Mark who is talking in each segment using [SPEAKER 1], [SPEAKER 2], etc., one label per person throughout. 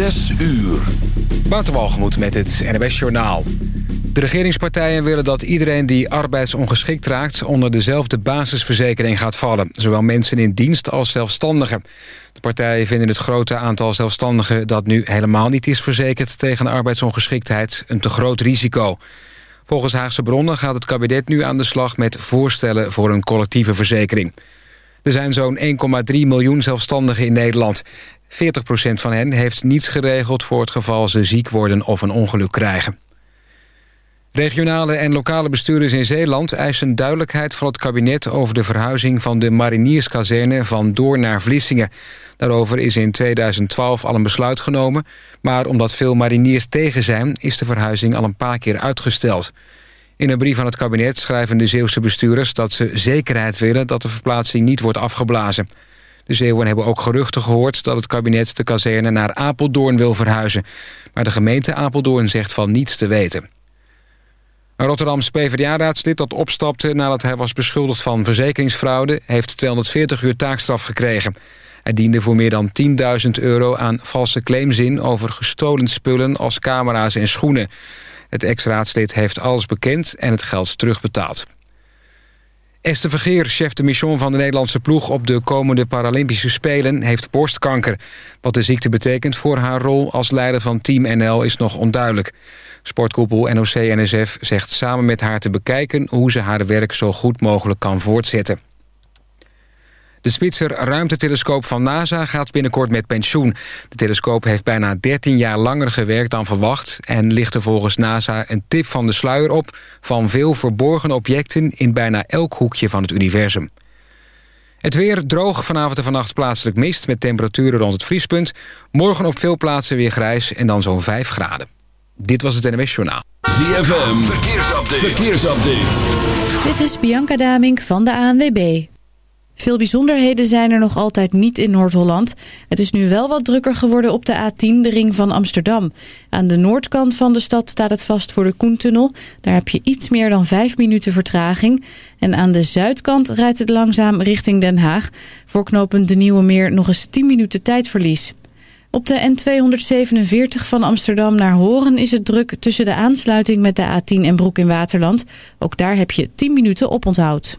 [SPEAKER 1] Zes uur.
[SPEAKER 2] Waterwalgemoed met het NWS Journaal. De regeringspartijen willen dat iedereen die arbeidsongeschikt raakt... onder dezelfde basisverzekering gaat vallen. Zowel mensen in dienst als zelfstandigen. De partijen vinden het grote aantal zelfstandigen... dat nu helemaal niet is verzekerd tegen arbeidsongeschiktheid... een te groot risico. Volgens Haagse bronnen gaat het kabinet nu aan de slag... met voorstellen voor een collectieve verzekering. Er zijn zo'n 1,3 miljoen zelfstandigen in Nederland. 40% van hen heeft niets geregeld voor het geval ze ziek worden of een ongeluk krijgen. Regionale en lokale bestuurders in Zeeland eisen duidelijkheid van het kabinet over de verhuizing van de marinierskazerne van Door naar Vlissingen. Daarover is in 2012 al een besluit genomen, maar omdat veel mariniers tegen zijn is de verhuizing al een paar keer uitgesteld. In een brief aan het kabinet schrijven de Zeeuwse bestuurders dat ze zekerheid willen dat de verplaatsing niet wordt afgeblazen. De Zeeuwen hebben ook geruchten gehoord dat het kabinet de kazerne naar Apeldoorn wil verhuizen. Maar de gemeente Apeldoorn zegt van niets te weten. Een Rotterdams PvdA-raadslid dat opstapte nadat hij was beschuldigd van verzekeringsfraude... heeft 240 uur taakstraf gekregen. Hij diende voor meer dan 10.000 euro aan valse claims in... over gestolen spullen als camera's en schoenen. Het ex-raadslid heeft alles bekend en het geld terugbetaald. Esther Vergeer, chef de mission van de Nederlandse ploeg... op de komende Paralympische Spelen, heeft borstkanker. Wat de ziekte betekent voor haar rol als leider van Team NL is nog onduidelijk. Sportkoepel NOC-NSF zegt samen met haar te bekijken... hoe ze haar werk zo goed mogelijk kan voortzetten. De Spitzer ruimtetelescoop van NASA gaat binnenkort met pensioen. De telescoop heeft bijna 13 jaar langer gewerkt dan verwacht... en ligt er volgens NASA een tip van de sluier op... van veel verborgen objecten in bijna elk hoekje van het universum. Het weer droog, vanavond en vannacht plaatselijk mist... met temperaturen rond het vriespunt. Morgen op veel plaatsen weer grijs en dan zo'n 5 graden. Dit was het NWS Journaal.
[SPEAKER 1] ZFM, verkeersupdate. verkeersupdate.
[SPEAKER 3] Dit is Bianca Damink van de ANWB. Veel bijzonderheden zijn er nog altijd niet in Noord-Holland. Het is nu wel wat drukker geworden op de A10, de ring van Amsterdam. Aan de noordkant van de stad staat het vast voor de Koentunnel. Daar heb je iets meer dan vijf minuten vertraging. En aan de zuidkant rijdt het langzaam richting Den Haag. Voor knooppunt De Nieuwe Meer nog eens 10 minuten tijdverlies. Op de N247 van Amsterdam naar Horen is het druk tussen de aansluiting met de A10 en Broek in Waterland. Ook daar heb je 10 minuten op onthoud.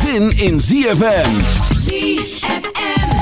[SPEAKER 1] zin in ZFM.
[SPEAKER 4] ZFM.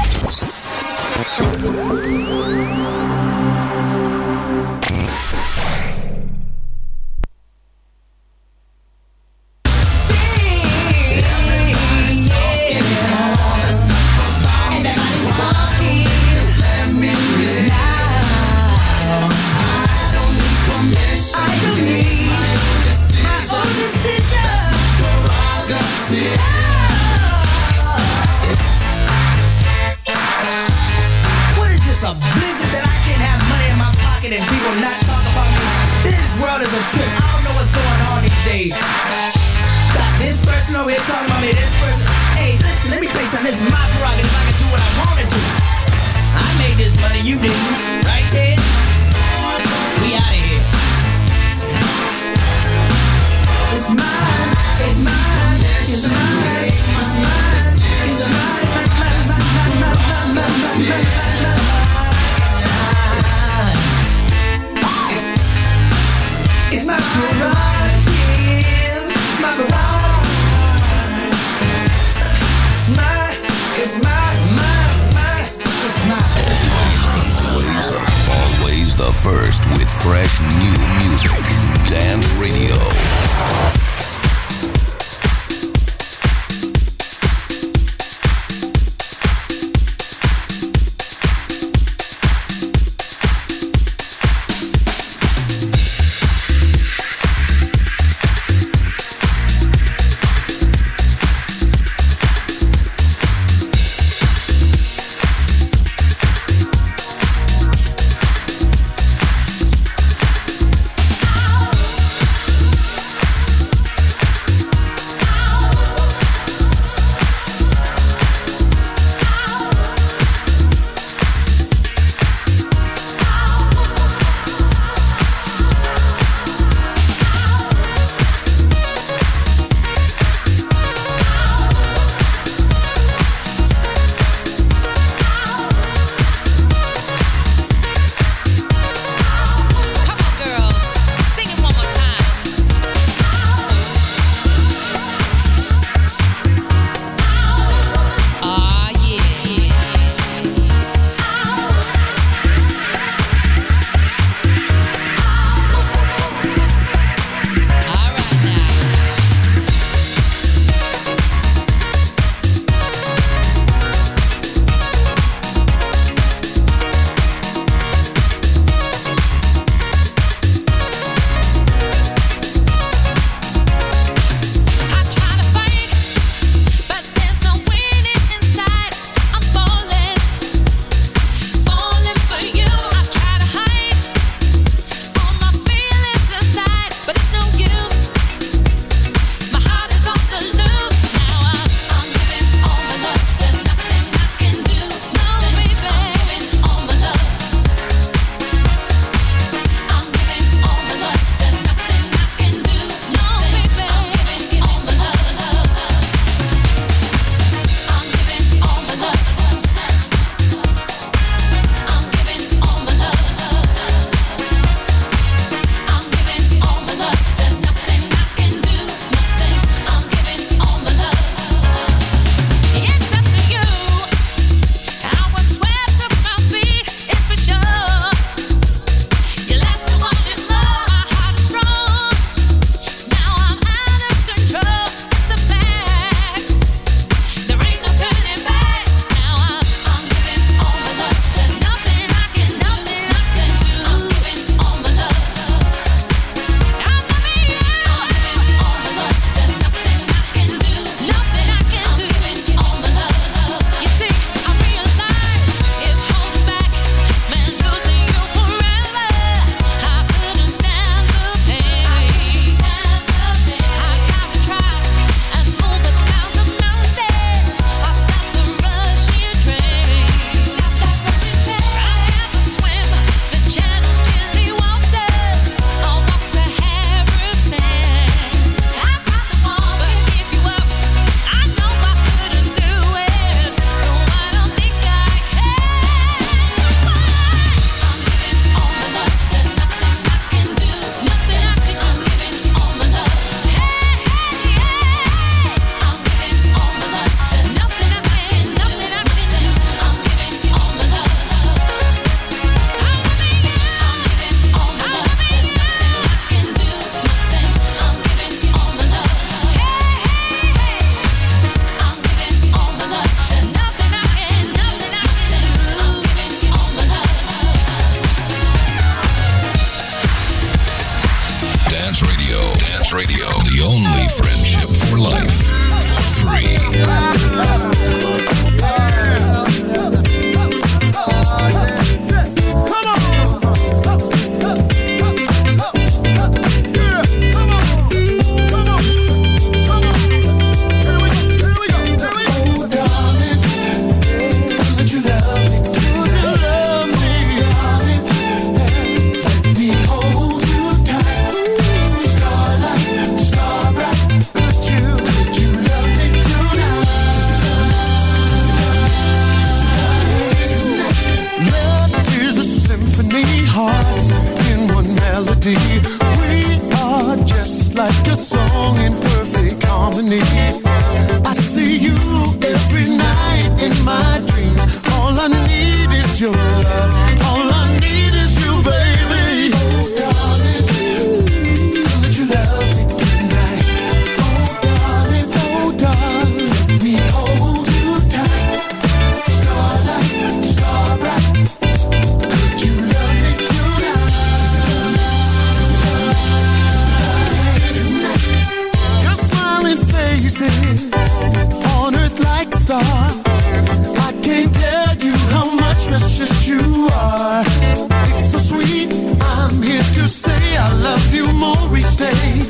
[SPEAKER 5] precious you are. It's so sweet. I'm here to say I love you more each day.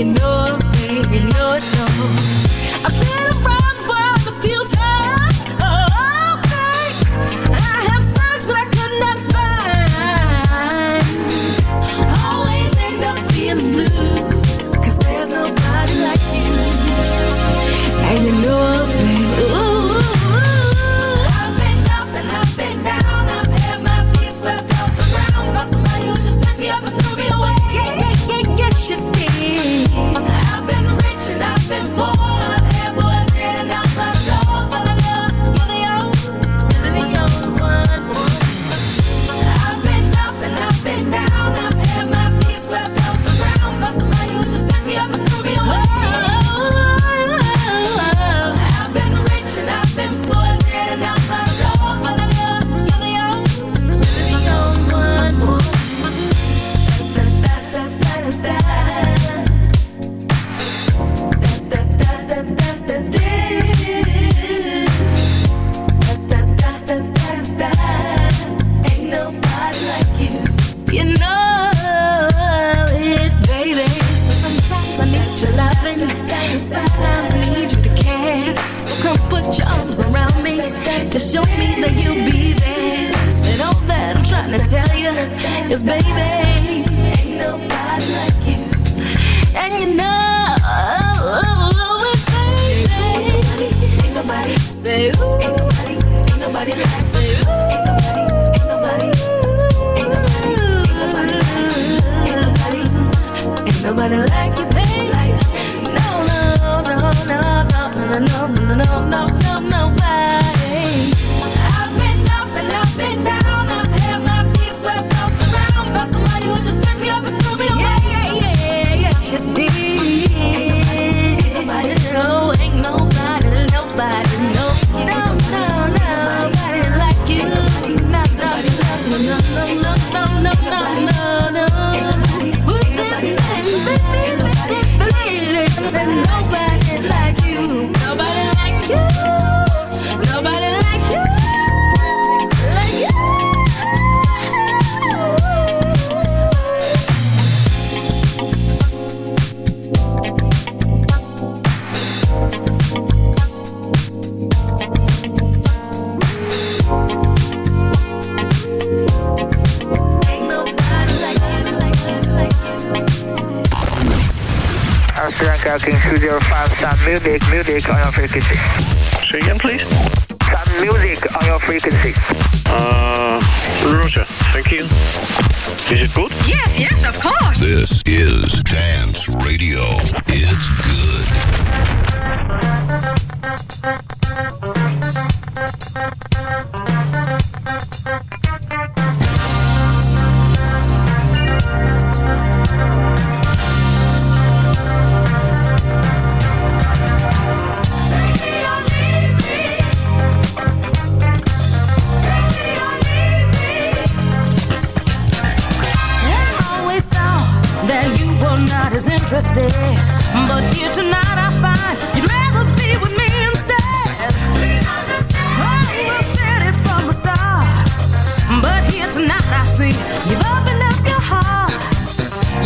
[SPEAKER 5] You
[SPEAKER 6] know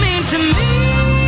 [SPEAKER 7] mean to me.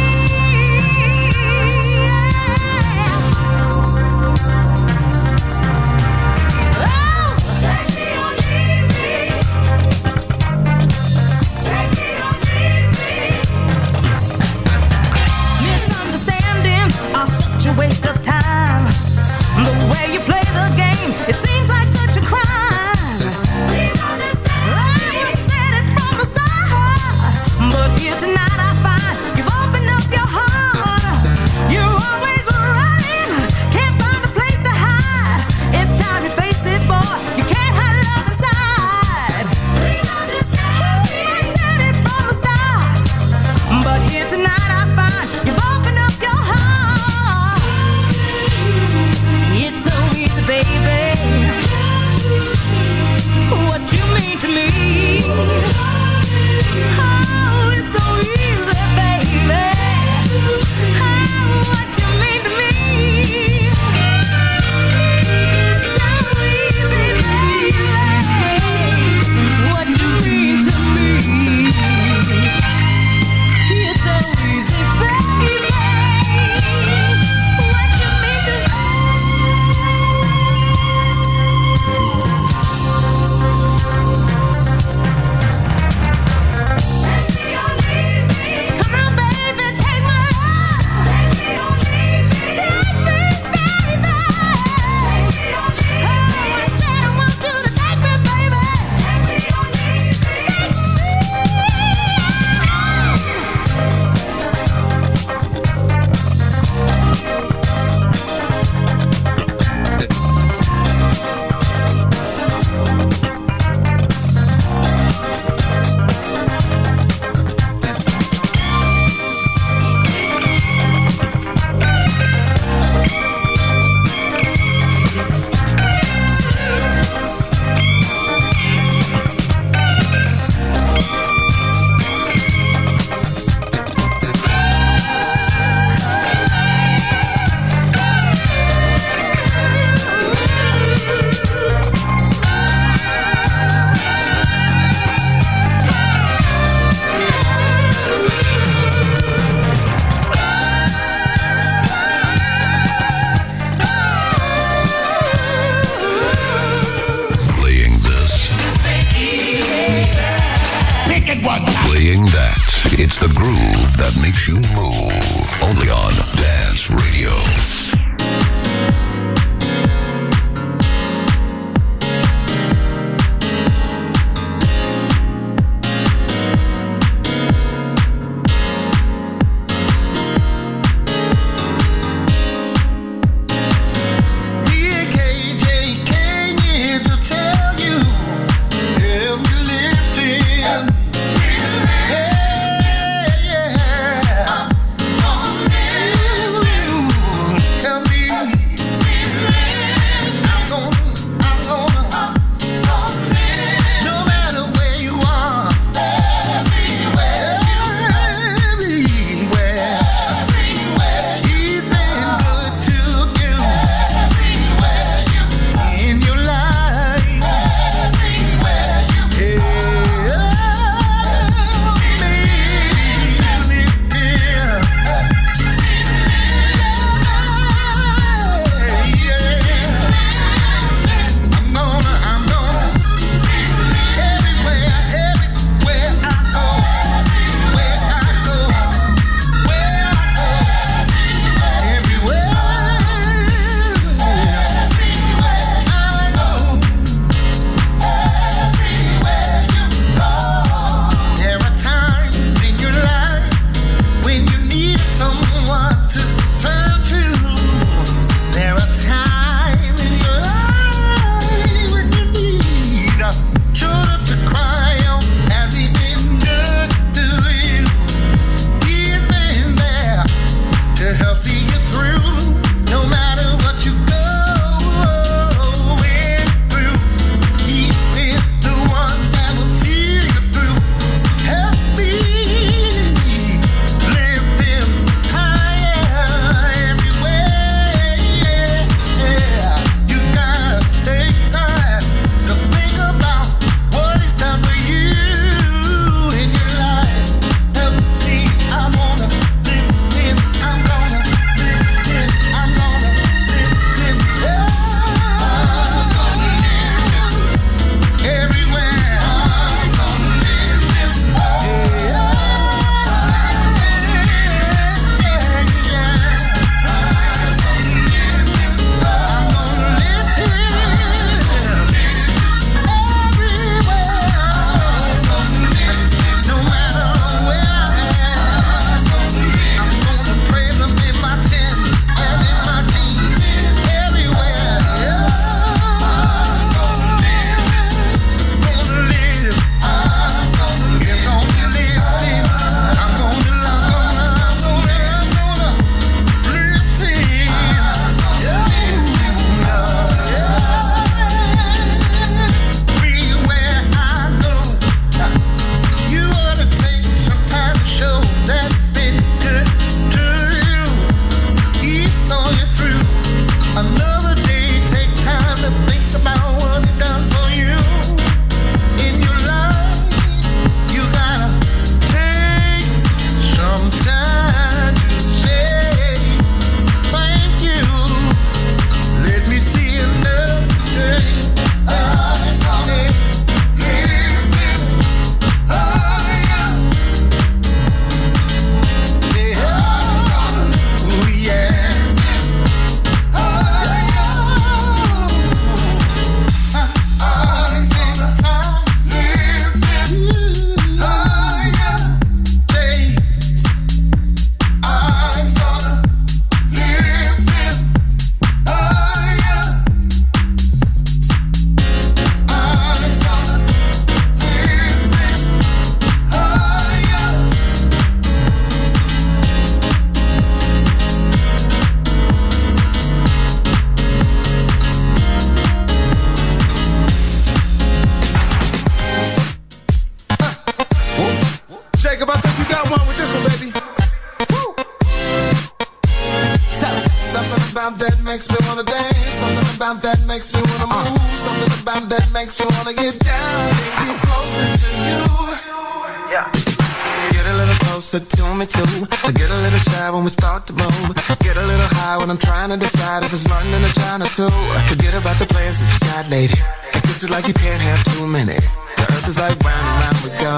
[SPEAKER 5] Too. I get a little shy when we start to move. Get a little high when I'm trying to decide if it's London or China too. Forget about the plans that you got, lady. And kiss it like you can't have too many. The earth is like round and round we go.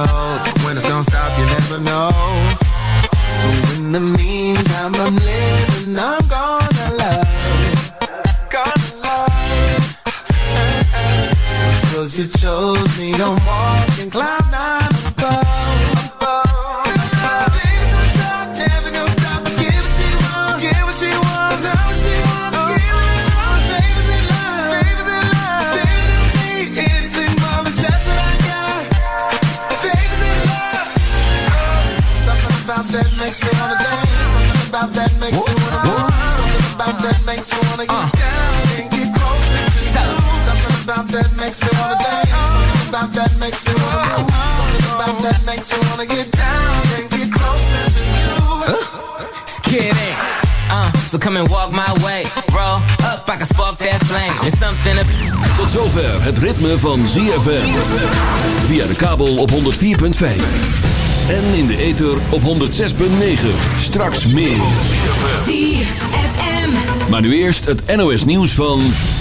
[SPEAKER 5] When it's gonna stop, you never know. So in the meantime, I'm living, I'm gonna love. Gonna love. Cause you chose me, don't walk
[SPEAKER 8] come and walk my way. Roll up, I can spark that flame. It's something
[SPEAKER 1] Tot zover het ritme van ZFM. Via de kabel op 104.5. En in de ether op 106.9. Straks meer.
[SPEAKER 9] ZFM.
[SPEAKER 1] Maar nu eerst het NOS nieuws van...